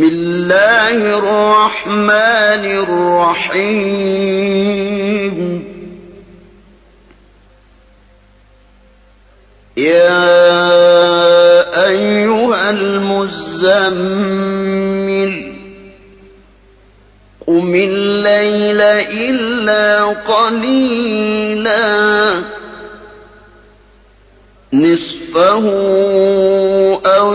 بسم الله الرحمن الرحيم. يا أيها المزمل قم الليل إلا قليلا نصفه أو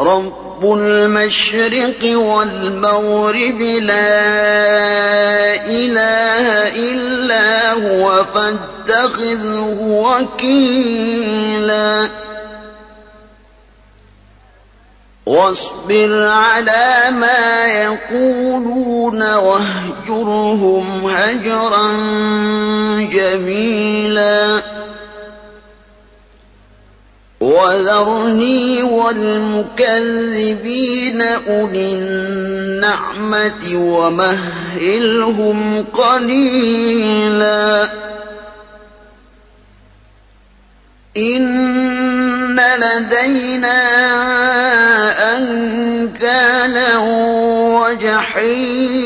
رب المشرق والمغرب لا إله إلا هو فاتخذه وكيلا واصبر على ما يقولون واهجرهم هجرا جميلا وذرني والمكذبين أولي النعمة ومهلهم قليلا. إن لدينا أنكالا وجحيما.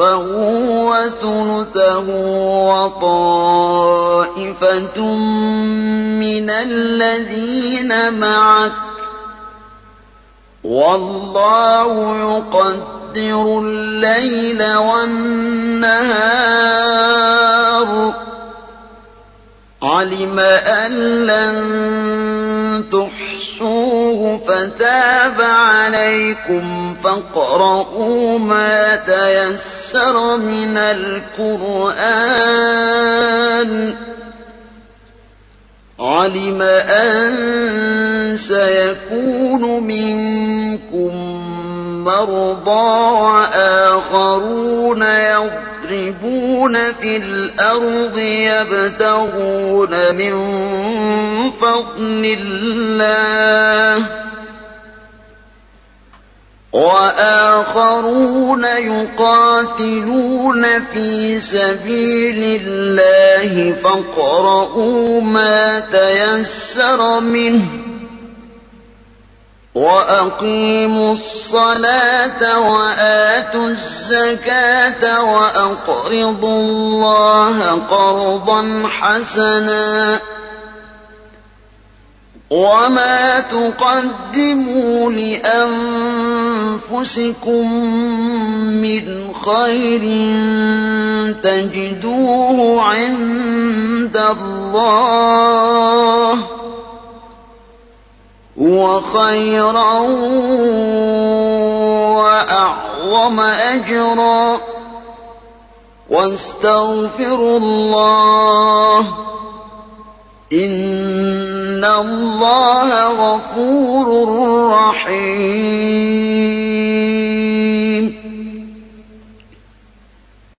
ونصفه وثلثه وطائفة من الذين معك والله يقدر يقدر الليل والنهار علم أن لن تحصوه فتاب عليكم فاقرؤوا ما تيسر من القرآن. علم أن سيكون منكم مرضى وآخرون يضربون في الأرض يبتغون من فضل الله وآخرون يقاتلون في سبيل الله فاقرؤوا ما تيسر منه وأقيموا الصلاة وآتوا الزكاة وأقرضوا الله قرضا حسناً وما تقدموا لأنفسكم من خير تجدوه عند الله وخيرا وأعظم أجرا. واستغفروا الله. إن الله غفور